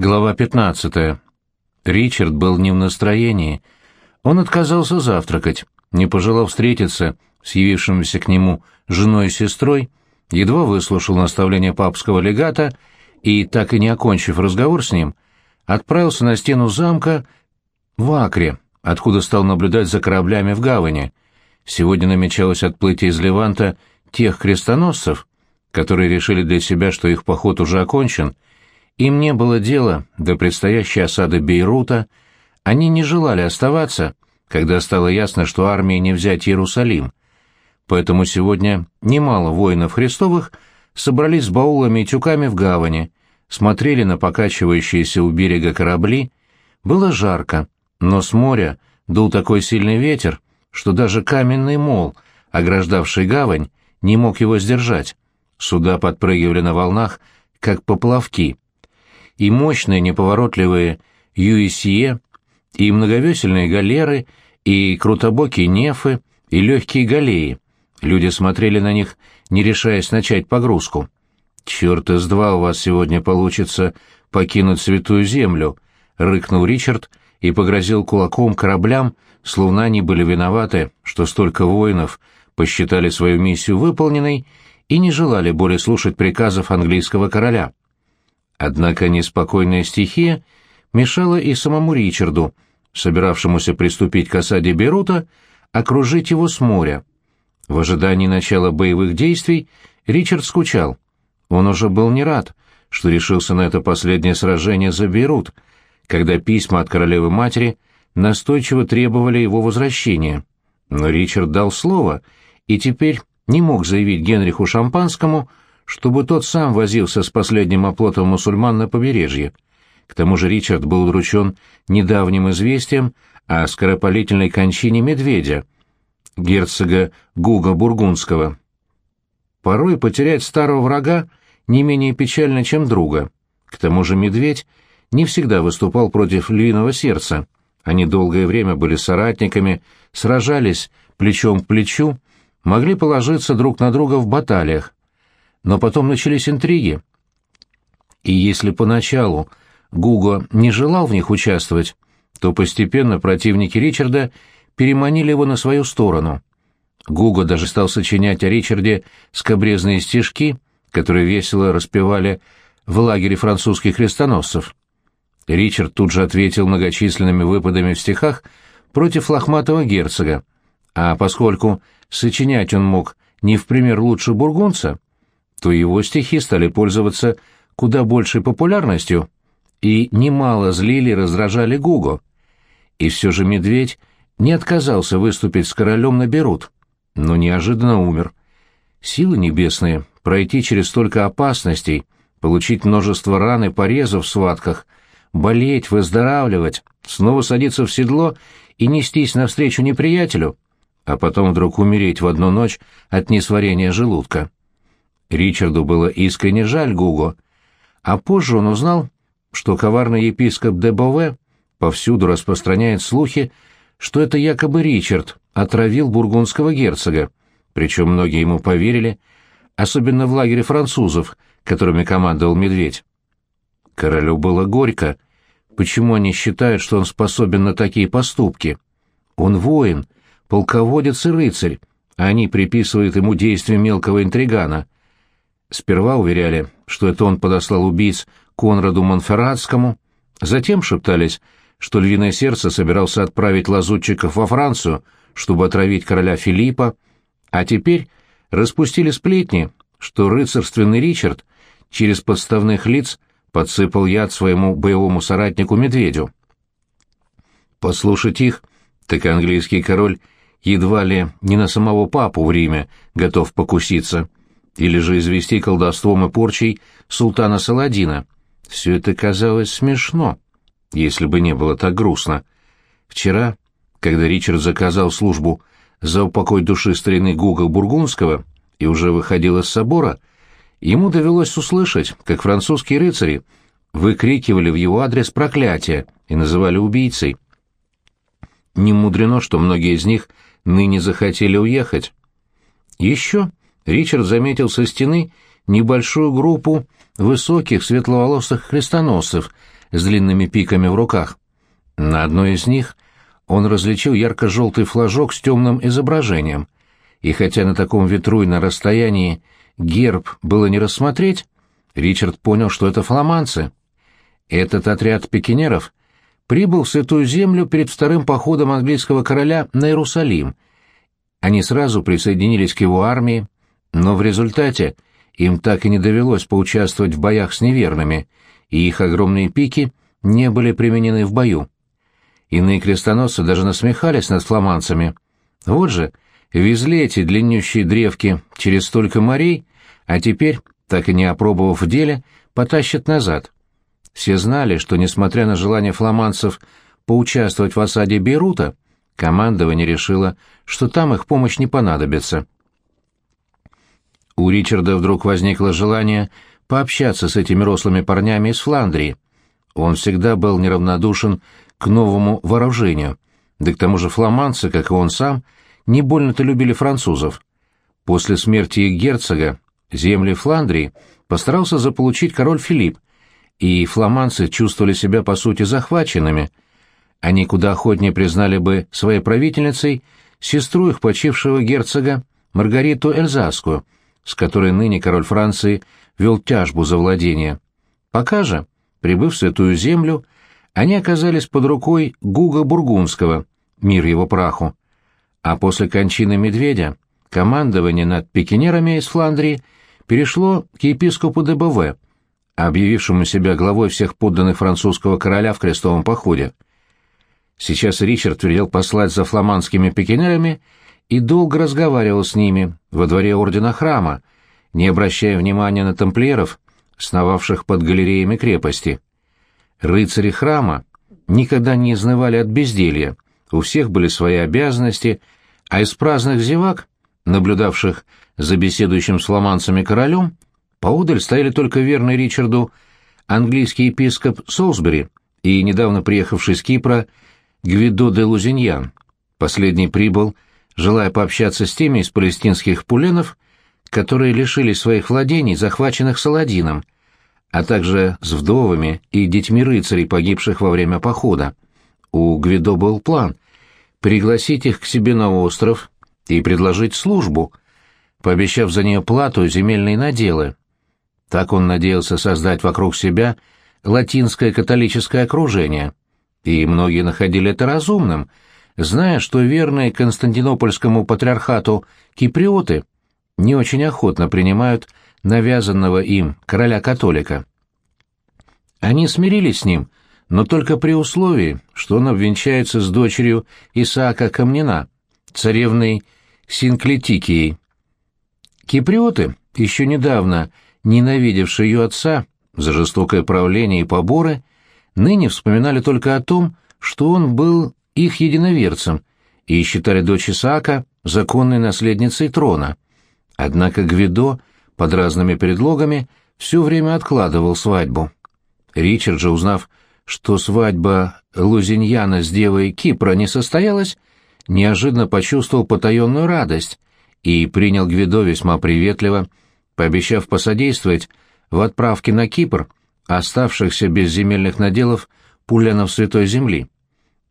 Глава 15. Ричард был не в настроении. Он отказался завтракать, не пожелав встретиться с явившимися к нему женой и сестрой, едва выслушал наставление папского легата и, так и не окончив разговор с ним, отправился на стену замка в Акре, откуда стал наблюдать за кораблями в гавани. Сегодня намечалось отплытие из Леванта тех крестоносцев, которые решили для себя, что их поход уже окончен — им не было дела до предстоящей осады Бейрута, они не желали оставаться, когда стало ясно, что армии не взять Иерусалим. Поэтому сегодня немало воинов Христовых собрались с баулами и тюками в гавани, смотрели на покачивающиеся у берега корабли. Было жарко, но с моря дул такой сильный ветер, что даже каменный мол, ограждавший гавань, не мог его сдержать. Суда подпрыгивали на волнах, как поплавки — и мощные неповоротливые юисье, и многовесельные галеры, и крутобокие нефы, и легкие галеи. Люди смотрели на них, не решаясь начать погрузку. «Черт из два у вас сегодня получится покинуть святую землю», — рыкнул Ричард и погрозил кулаком кораблям, словно они были виноваты, что столько воинов посчитали свою миссию выполненной и не желали более слушать приказов английского короля. Однако неспокойная стихия мешала и самому Ричарду, собиравшемуся приступить к осаде Берута, окружить его с моря. В ожидании начала боевых действий Ричард скучал. Он уже был не рад, что решился на это последнее сражение за Бейрут, когда письма от королевы-матери настойчиво требовали его возвращения. Но Ричард дал слово и теперь не мог заявить Генриху Шампанскому, чтобы тот сам возился с последним оплотом мусульман на побережье. К тому же Ричард был удручен недавним известием о скоропалительной кончине медведя, герцога Гуга Бургундского. Порой потерять старого врага не менее печально, чем друга. К тому же медведь не всегда выступал против львиного сердца. Они долгое время были соратниками, сражались плечом к плечу, могли положиться друг на друга в баталиях, но потом начались интриги. И если поначалу Гуго не желал в них участвовать, то постепенно противники Ричарда переманили его на свою сторону. Гуго даже стал сочинять о Ричарде скобрезные стишки, которые весело распевали в лагере французских крестоносцев. Ричард тут же ответил многочисленными выпадами в стихах против лохматого герцога, а поскольку сочинять он мог не в пример лучше бургунца, то его стихи стали пользоваться куда большей популярностью и немало злили и раздражали Гуго. И все же медведь не отказался выступить с королем на Берут, но неожиданно умер. Силы небесные, пройти через столько опасностей, получить множество ран и порезов в схватках, болеть, выздоравливать, снова садиться в седло и нестись навстречу неприятелю, а потом вдруг умереть в одну ночь от несварения желудка. Ричарду было искренне жаль Гуго, а позже он узнал, что коварный епископ де Бове повсюду распространяет слухи, что это якобы Ричард отравил бургундского герцога, причем многие ему поверили, особенно в лагере французов, которыми командовал Медведь. Королю было горько. Почему они считают, что он способен на такие поступки? Он воин, полководец и рыцарь, а они приписывают ему действия мелкого интригана — Сперва уверяли, что это он подослал убийц Конраду Монферратскому, затем шептались, что львиное сердце собирался отправить лазутчиков во Францию, чтобы отравить короля Филиппа, а теперь распустили сплетни, что рыцарственный Ричард через подставных лиц подсыпал яд своему боевому соратнику Медведю. Послушать их, так английский король едва ли не на самого папу в Риме готов покуситься или же извести колдовством и порчей султана Саладина. Все это казалось смешно, если бы не было так грустно. Вчера, когда Ричард заказал службу за упокой души старины Гуга Бургундского и уже выходил из собора, ему довелось услышать, как французские рыцари выкрикивали в его адрес проклятия и называли убийцей. Не мудрено, что многие из них ныне захотели уехать. Еще Ричард заметил со стены небольшую группу высоких светловолосых крестоносцев, с длинными пиками в руках. На одной из них он различил ярко-желтый флажок с темным изображением, и хотя на таком ветру и на расстоянии герб было не рассмотреть, Ричард понял, что это фламандцы. Этот отряд пикинеров прибыл в Святую Землю перед вторым походом английского короля на Иерусалим. Они сразу присоединились к его армии, но в результате им так и не довелось поучаствовать в боях с неверными, и их огромные пики не были применены в бою. Иные крестоносцы даже насмехались над фламандцами. Вот же, везли эти длиннющие древки через столько морей, а теперь, так и не опробовав в деле, потащат назад. Все знали, что, несмотря на желание фламандцев поучаствовать в осаде Бейрута, командование решило, что там их помощь не понадобится. У Ричарда вдруг возникло желание пообщаться с этими рослыми парнями из Фландрии. Он всегда был неравнодушен к новому вооружению, да к тому же фламандцы, как и он сам, не больно-то любили французов. После смерти герцога земли Фландрии постарался заполучить король Филипп, и фламандцы чувствовали себя по сути захваченными. Они куда охотнее признали бы своей правительницей сестру их почившего герцога Маргариту Эльзасскую, с которой ныне король Франции вел тяжбу за владение. Пока же, прибыв в Святую Землю, они оказались под рукой Гуга Бургундского, мир его праху. А после кончины Медведя командование над пикинерами из Фландрии перешло к епископу ДБВ, объявившему себя главой всех подданных французского короля в крестовом походе. Сейчас Ричард велел послать за фламандскими пикинерами и долго разговаривал с ними во дворе ордена храма, не обращая внимания на тамплиеров, сновавших под галереями крепости. Рыцари храма никогда не изнывали от безделья, у всех были свои обязанности, а из праздных зевак, наблюдавших за беседующим с фламандцами королем, Поодаль стояли только верный Ричарду английский епископ Солсбери и недавно приехавший с Кипра Гвидо де Лузиньян. Последний прибыл, желая пообщаться с теми из палестинских пуленов, которые лишились своих владений, захваченных Саладином, а также с вдовами и детьми рыцарей, погибших во время похода. У Гвидо был план — пригласить их к себе на остров и предложить службу, пообещав за нее плату и земельные наделы. Так он надеялся создать вокруг себя латинское католическое окружение, и многие находили это разумным, зная, что верные Константинопольскому патриархату киприоты не очень охотно принимают навязанного им короля-католика. Они смирились с ним, но только при условии, что он обвенчается с дочерью Исаака Камнина, царевной Синклетикией. Киприоты еще недавно – ненавидевшие ее отца за жестокое правление и поборы, ныне вспоминали только о том, что он был их единоверцем, и считали дочь Исаака законной наследницей трона. Однако Гвидо под разными предлогами все время откладывал свадьбу. Ричард же, узнав, что свадьба Лузиньяна с девой Кипра не состоялась, неожиданно почувствовал потаенную радость и принял Гвидо весьма приветливо, пообещав посодействовать в отправке на Кипр оставшихся без земельных наделов пулянов Святой Земли.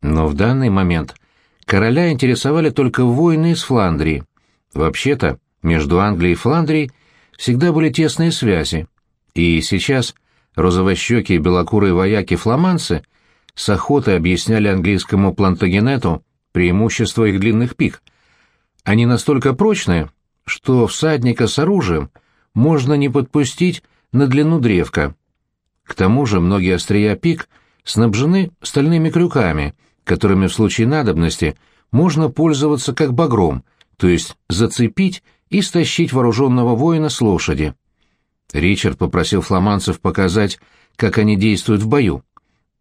Но в данный момент короля интересовали только войны из Фландрии. Вообще-то, между Англией и Фландрией всегда были тесные связи, и сейчас розовощекие белокурые вояки-фламанцы с охотой объясняли английскому плантагенету преимущество их длинных пик. Они настолько прочные, что всадника с оружием — можно не подпустить на длину древка. К тому же многие острия пик снабжены стальными крюками, которыми в случае надобности можно пользоваться как багром, то есть зацепить и стащить вооруженного воина с лошади. Ричард попросил фламандцев показать, как они действуют в бою,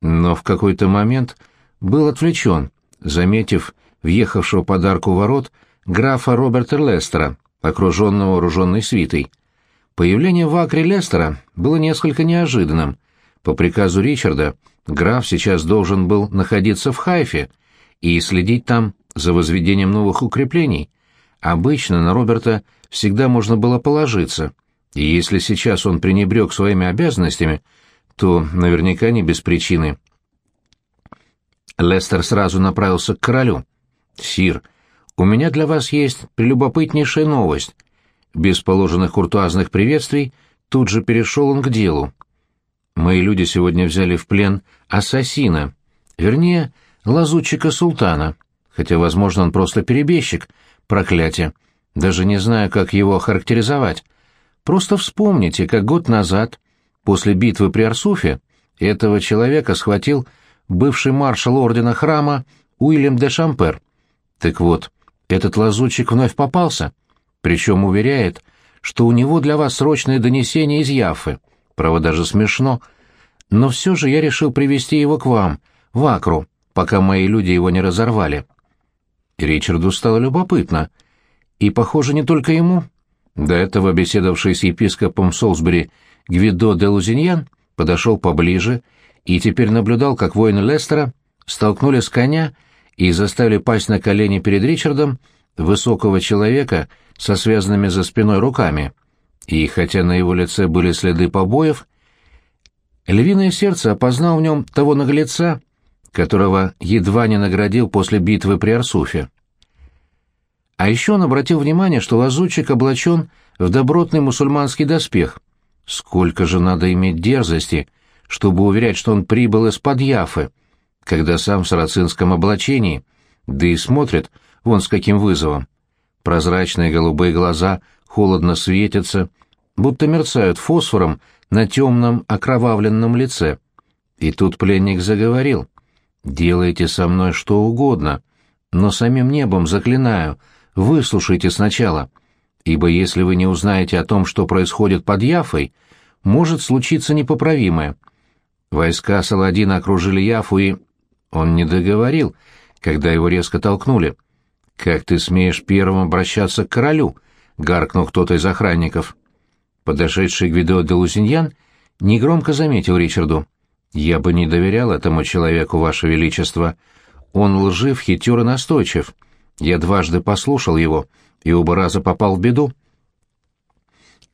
но в какой-то момент был отвлечен, заметив въехавшего подарку ворот графа Роберта Лестера, окруженного вооруженной свитой. Появление в Акре Лестера было несколько неожиданным. По приказу Ричарда граф сейчас должен был находиться в Хайфе и следить там за возведением новых укреплений. Обычно на Роберта всегда можно было положиться, и если сейчас он пренебрег своими обязанностями, то наверняка не без причины. Лестер сразу направился к королю. «Сир, у меня для вас есть прелюбопытнейшая новость». Без положенных куртуазных приветствий тут же перешел он к делу. «Мои люди сегодня взяли в плен ассасина, вернее, лазутчика султана, хотя, возможно, он просто перебежчик, проклятие. Даже не знаю, как его охарактеризовать. Просто вспомните, как год назад, после битвы при Арсуфе, этого человека схватил бывший маршал ордена храма Уильям де Шампер. Так вот, этот лазутчик вновь попался, причем уверяет, что у него для вас срочное донесение из Яфы. Право даже смешно. Но все же я решил привести его к вам, в Акру, пока мои люди его не разорвали. Ричарду стало любопытно. И, похоже, не только ему. До этого беседовавший с епископом Солсбери Гвидо де Лузиньян подошел поближе и теперь наблюдал, как воины Лестера столкнули с коня и заставили пасть на колени перед Ричардом высокого человека со связанными за спиной руками. И хотя на его лице были следы побоев, львиное сердце опознал в нем того наглеца, которого едва не наградил после битвы при Арсуфе. А еще он обратил внимание, что лазутчик облачен в добротный мусульманский доспех. Сколько же надо иметь дерзости, чтобы уверять, что он прибыл из-под Яфы, когда сам в сарацинском облачении, да и смотрит вон с каким вызовом. Прозрачные голубые глаза холодно светятся, будто мерцают фосфором на темном окровавленном лице. И тут пленник заговорил. «Делайте со мной что угодно, но самим небом заклинаю, выслушайте сначала, ибо если вы не узнаете о том, что происходит под Яфой, может случиться непоправимое. Войска Саладина окружили Яфу и... Он не договорил, когда его резко толкнули. «Как ты смеешь первым обращаться к королю?» — гаркнул кто-то из охранников. Подошедший Гвидо де Лузиньян негромко заметил Ричарду. «Я бы не доверял этому человеку, Ваше Величество. Он лжив, хитер и настойчив. Я дважды послушал его, и оба раза попал в беду».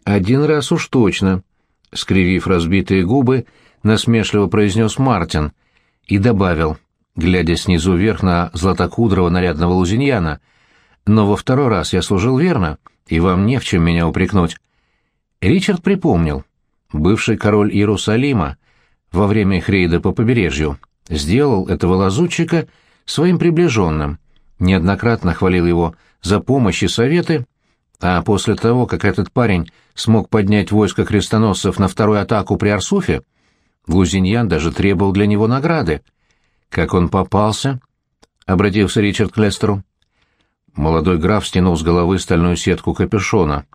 «Один раз уж точно», — скривив разбитые губы, насмешливо произнес Мартин и добавил, глядя снизу вверх на златокудрого нарядного лузиньяна, «Но во второй раз я служил верно, и вам не в чем меня упрекнуть». Ричард припомнил. Бывший король Иерусалима во время их рейда по побережью сделал этого лазутчика своим приближенным, неоднократно хвалил его за помощь и советы, а после того, как этот парень смог поднять войско крестоносцев на вторую атаку при Арсуфе, Лузиньян даже требовал для него награды. «Как он попался?» — обратился Ричард к Лестеру. Молодой граф стянул с головы стальную сетку капюшона —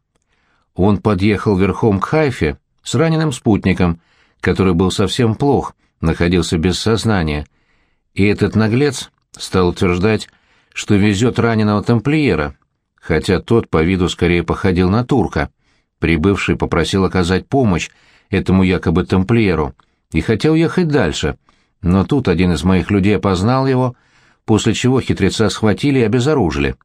он подъехал верхом к Хайфе с раненым спутником, который был совсем плох, находился без сознания. И этот наглец стал утверждать, что везет раненого тамплиера, хотя тот по виду скорее походил на турка. Прибывший попросил оказать помощь этому якобы тамплиеру и хотел ехать дальше, но тут один из моих людей опознал его, после чего хитреца схватили и обезоружили.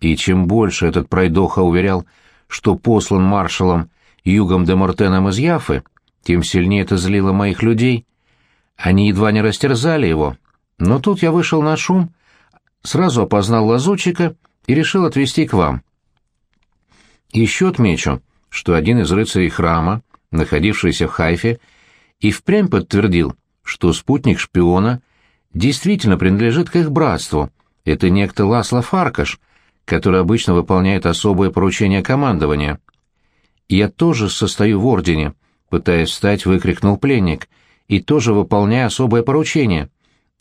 И чем больше этот пройдоха уверял, что послан маршалом Югом де Мортеном из Яфы, тем сильнее это злило моих людей. Они едва не растерзали его. Но тут я вышел на шум, сразу опознал лазутчика и решил отвезти к вам. Еще отмечу, что один из рыцарей храма, находившийся в Хайфе, и впрямь подтвердил, что спутник шпиона действительно принадлежит к их братству. Это некто Ласло Фаркаш, который обычно выполняет особые поручения командования. «Я тоже состою в ордене», — пытаясь встать, выкрикнул пленник, «и тоже выполняю особое поручение.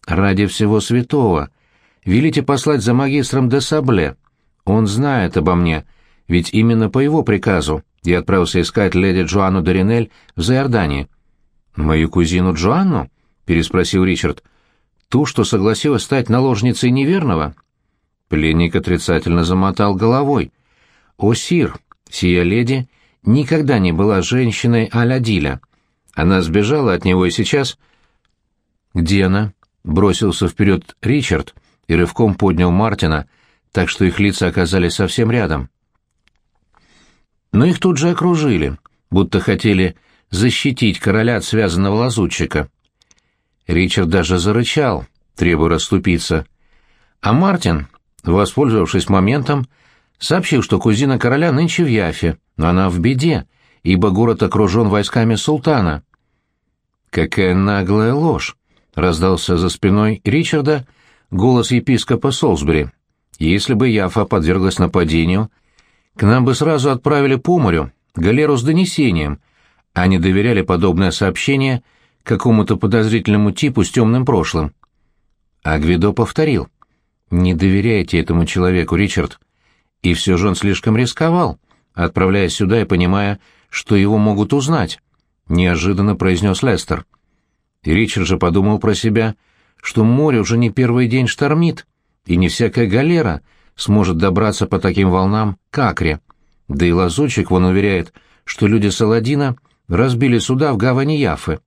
Ради всего святого. Велите послать за магистром де Сабле. Он знает обо мне, ведь именно по его приказу я отправился искать леди Джоанну Доринель в Зайордании». «Мою кузину Джоанну?» — переспросил Ричард. «Ту, что согласилась стать наложницей неверного?» Пленник отрицательно замотал головой. «О, сир, сия леди никогда не была женщиной а-ля Диля. Она сбежала от него и сейчас...» «Где она?» — бросился вперед Ричард и рывком поднял Мартина, так что их лица оказались совсем рядом. Но их тут же окружили, будто хотели защитить короля от связанного лазутчика. Ричард даже зарычал, требуя расступиться. А Мартин, воспользовавшись моментом, сообщил, что кузина короля нынче в Яфе, но она в беде, ибо город окружен войсками султана. «Какая наглая ложь!» — раздался за спиной Ричарда голос епископа Солсбери. «Если бы Яфа подверглась нападению, к нам бы сразу отправили по морю галеру с донесением, а не доверяли подобное сообщение какому-то подозрительному типу с темным прошлым». А Гвидо повторил. «Не доверяйте этому человеку, Ричард. И все же он слишком рисковал, отправляясь сюда и понимая, что его могут узнать», — неожиданно произнес Лестер. Ричард же подумал про себя, что море уже не первый день штормит, и не всякая галера сможет добраться по таким волнам к Акре. Да и лазутчик, он уверяет, что люди Саладина разбили суда в гавани Яфы.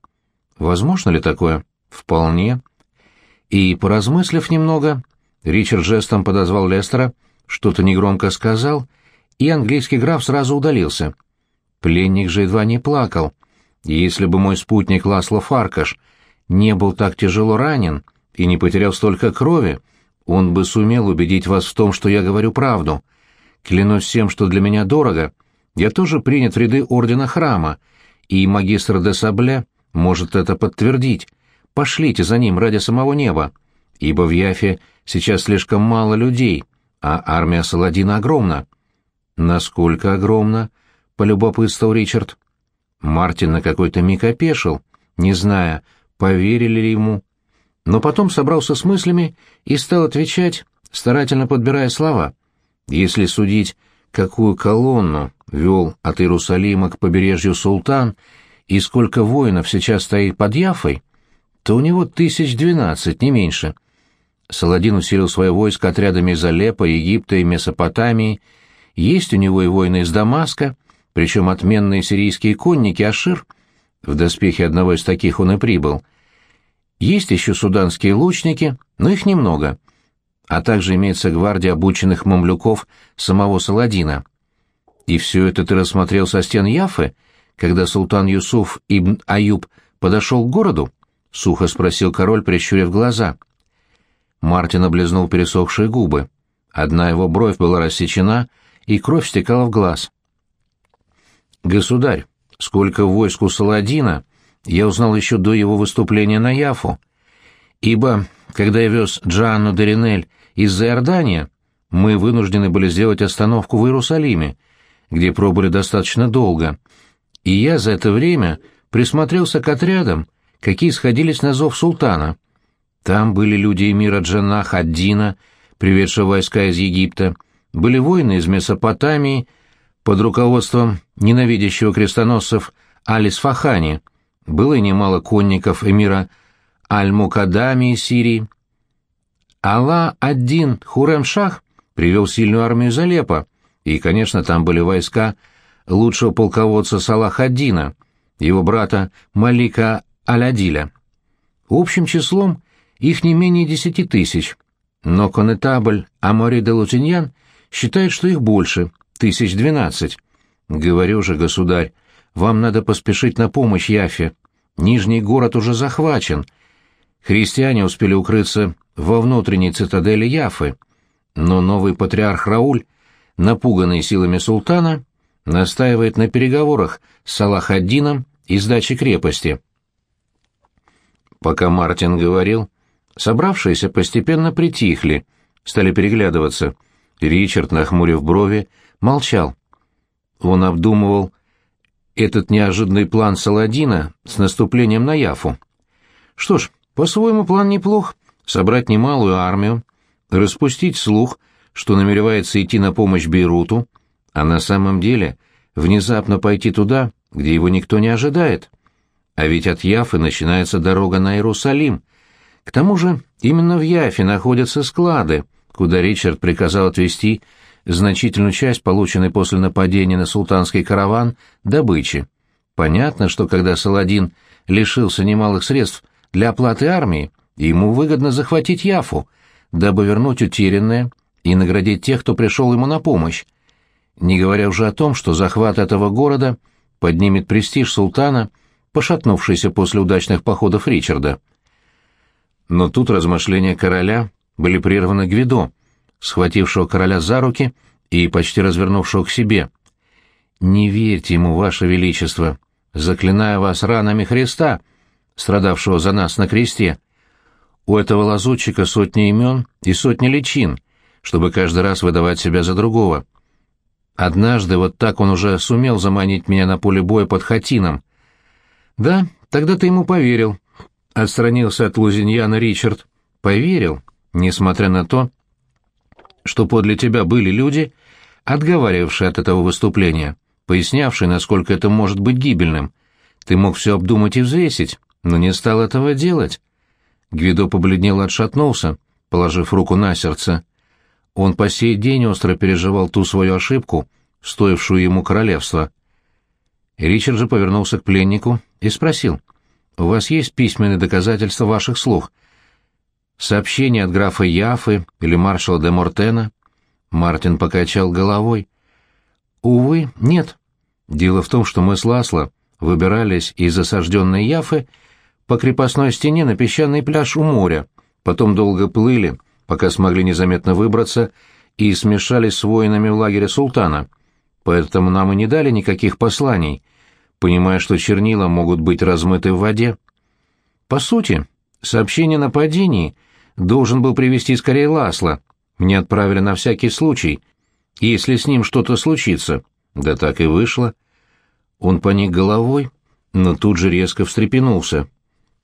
Возможно ли такое? Вполне. И, поразмыслив немного, Ричард жестом подозвал Лестера, что-то негромко сказал, и английский граф сразу удалился. Пленник же едва не плакал. Если бы мой спутник Ласло Фаркаш не был так тяжело ранен и не потерял столько крови, он бы сумел убедить вас в том, что я говорю правду. Клянусь всем, что для меня дорого. Я тоже принят в ряды Ордена Храма, и магистр де Сабле может это подтвердить. Пошлите за ним ради самого неба, ибо в Яфе сейчас слишком мало людей, а армия Саладина огромна». «Насколько огромна?» — полюбопытствовал Ричард. Мартин на какой-то миг опешил, не зная, поверили ли ему. Но потом собрался с мыслями и стал отвечать, старательно подбирая слова. Если судить, какую колонну вел от Иерусалима к побережью султан и сколько воинов сейчас стоит под Яфой, то у него тысяч двенадцать, не меньше. Саладин усилил свое войско отрядами из Алеппо, Египта и Месопотамии. Есть у него и воины из Дамаска, причем отменные сирийские конники Ашир — в доспехе одного из таких он и прибыл. Есть еще суданские лучники, но их немного. А также имеется гвардия обученных мамлюков самого Саладина. И все это ты рассмотрел со стен Яфы, когда султан Юсуф ибн Аюб подошел к городу? — сухо спросил король, прищурив глаза. Мартин облизнул пересохшие губы. Одна его бровь была рассечена, и кровь стекала в глаз. «Государь, сколько войск у Саладина, я узнал еще до его выступления на Яфу. Ибо, когда я вез Джанну Деринель из Иордания, мы вынуждены были сделать остановку в Иерусалиме, где пробыли достаточно долго, и я за это время присмотрелся к отрядам, какие сходились на зов султана. Там были люди эмира Джана Хаддина, приведшего войска из Египта, были воины из Месопотамии, под руководством ненавидящего крестоносцев Алис Фахани, было и немало конников эмира Аль-Мукадами из Сирии. Алла-Аддин Хурем-Шах привел сильную армию из Алеппо, и, конечно, там были войска лучшего полководца Салах-Аддина, его брата Малика Алядиля. Общим числом их не менее десяти тысяч, но конетабль Амори де Лутиньян считает, что их больше, тысяч двенадцать. Говорю же, государь, вам надо поспешить на помощь Яфе. Нижний город уже захвачен. Христиане успели укрыться во внутренней цитадели Яфы, но новый патриарх Рауль, напуганный силами султана, настаивает на переговорах с Салахаддином и сдаче крепости. Пока Мартин говорил, собравшиеся постепенно притихли, стали переглядываться. Ричард, нахмурив брови, молчал. Он обдумывал этот неожиданный план Саладина с наступлением на Яфу. Что ж, по-своему план неплох. Собрать немалую армию, распустить слух, что намеревается идти на помощь Бейруту, а на самом деле внезапно пойти туда, где его никто не ожидает. А ведь от Яфы начинается дорога на Иерусалим. К тому же именно в Яфе находятся склады, куда Ричард приказал отвезти значительную часть, полученной после нападения на султанский караван, добычи. Понятно, что когда Саладин лишился немалых средств для оплаты армии, ему выгодно захватить Яфу, дабы вернуть утерянное и наградить тех, кто пришел ему на помощь. Не говоря уже о том, что захват этого города поднимет престиж султана, пошатнувшийся после удачных походов Ричарда. Но тут размышления короля были прерваны Гвидо, схватившего короля за руки и почти развернувшего к себе. «Не верьте ему, ваше величество, заклиная вас ранами Христа, страдавшего за нас на кресте. У этого лазутчика сотни имен и сотни личин, чтобы каждый раз выдавать себя за другого. Однажды вот так он уже сумел заманить меня на поле боя под Хатином. Да, тогда ты ему поверил, — отстранился от Лузиньяна Ричард. Поверил, несмотря на то, что подле тебя были люди, отговаривавшие от этого выступления, пояснявшие, насколько это может быть гибельным. Ты мог все обдумать и взвесить, но не стал этого делать. Гвидо побледнел и отшатнулся, положив руку на сердце. Он по сей день остро переживал ту свою ошибку, стоившую ему королевство. Ричард же повернулся к пленнику и спросил, «У вас есть письменные доказательства ваших слов? Сообщение от графа Яфы или маршала де Мортена?» Мартин покачал головой. «Увы, нет. Дело в том, что мы с Ласло выбирались из осажденной Яфы по крепостной стене на песчаный пляж у моря, потом долго плыли, пока смогли незаметно выбраться, и смешались с воинами в лагере султана. Поэтому нам и не дали никаких посланий, понимая, что чернила могут быть размыты в воде. По сути, сообщение о нападении должен был привести скорее Ласло, мне отправили на всякий случай, если с ним что-то случится. Да так и вышло. Он поник головой, но тут же резко встрепенулся.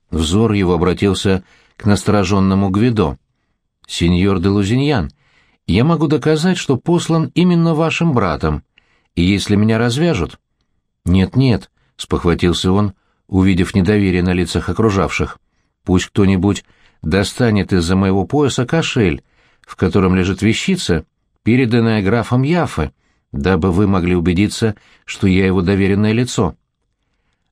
Взор его обратился к настороженному Гвидо. «Сеньор де Лузиньян, я могу доказать, что послан именно вашим братом, и если меня развяжут...» «Нет-нет», — спохватился он, увидев недоверие на лицах окружавших. «Пусть кто-нибудь достанет из-за моего пояса кошель, в котором лежит вещица, переданная графом Яфы, дабы вы могли убедиться, что я его доверенное лицо.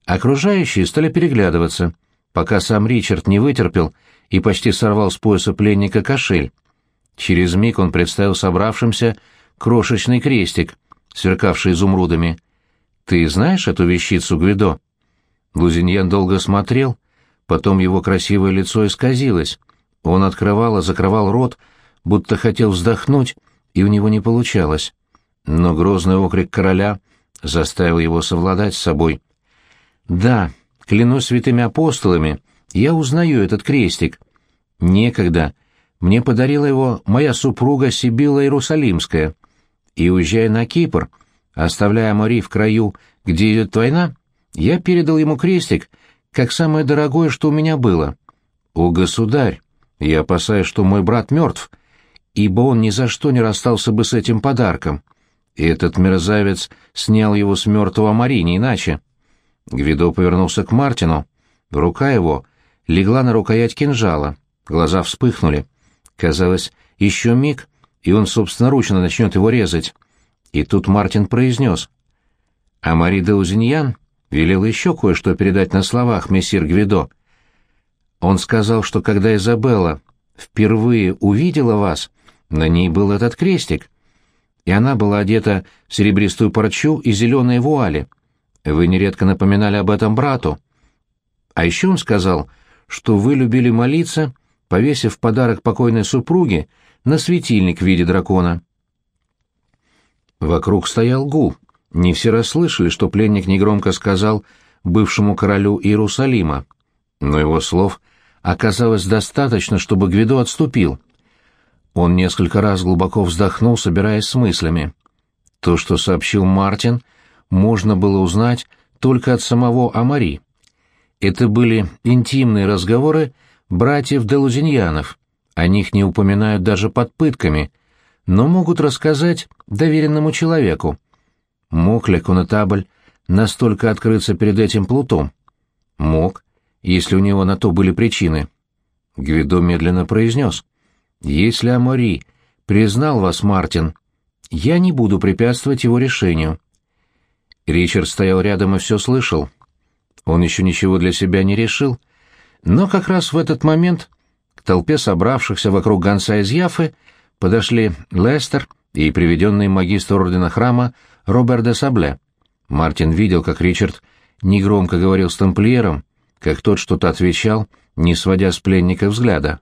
Окружающие стали переглядываться, пока сам Ричард не вытерпел и почти сорвал с пояса пленника кошель. Через миг он представил собравшимся крошечный крестик, сверкавший изумрудами. «Ты знаешь эту вещицу, Гвидо?» Лузиньян долго смотрел, потом его красивое лицо исказилось. Он открывал и закрывал рот, будто хотел вздохнуть, и у него не получалось. Но грозный окрик короля заставил его совладать с собой. «Да, клянусь святыми апостолами, я узнаю этот крестик. Некогда мне подарила его моя супруга Сибила Иерусалимская. И, уезжая на Кипр, оставляя Мари в краю, где идет война, я передал ему крестик, как самое дорогое, что у меня было. О, государь, я опасаюсь, что мой брат мертв, — ибо он ни за что не расстался бы с этим подарком. И этот мерзавец снял его с мертвого Мари, не иначе. Гвидо повернулся к Мартину. Рука его легла на рукоять кинжала, глаза вспыхнули. Казалось, еще миг, и он собственноручно начнет его резать. И тут Мартин произнес. А Мари де Узиньян велел еще кое-что передать на словах мессир Гвидо. Он сказал, что когда Изабелла впервые увидела вас, на ней был этот крестик, и она была одета в серебристую парчу и зеленые вуали. Вы нередко напоминали об этом брату. А еще он сказал, что вы любили молиться, повесив подарок покойной супруге на светильник в виде дракона. Вокруг стоял гул. Не все расслышали, что пленник негромко сказал бывшему королю Иерусалима. Но его слов оказалось достаточно, чтобы Гвидо отступил — он несколько раз глубоко вздохнул, собираясь с мыслями. То, что сообщил Мартин, можно было узнать только от самого Амари. Это были интимные разговоры братьев Делузиньянов. О них не упоминают даже под пытками, но могут рассказать доверенному человеку. Мог ли Конетабль настолько открыться перед этим плутом? Мог, если у него на то были причины. Гвидо медленно произнес. Если Амори признал вас, Мартин, я не буду препятствовать его решению. Ричард стоял рядом и все слышал. Он еще ничего для себя не решил, но как раз в этот момент к толпе собравшихся вокруг гонца из Яфы подошли Лестер и приведенный магистр ордена храма Роберт де Сабле. Мартин видел, как Ричард негромко говорил с тамплиером, как тот что-то отвечал, не сводя с пленника взгляда.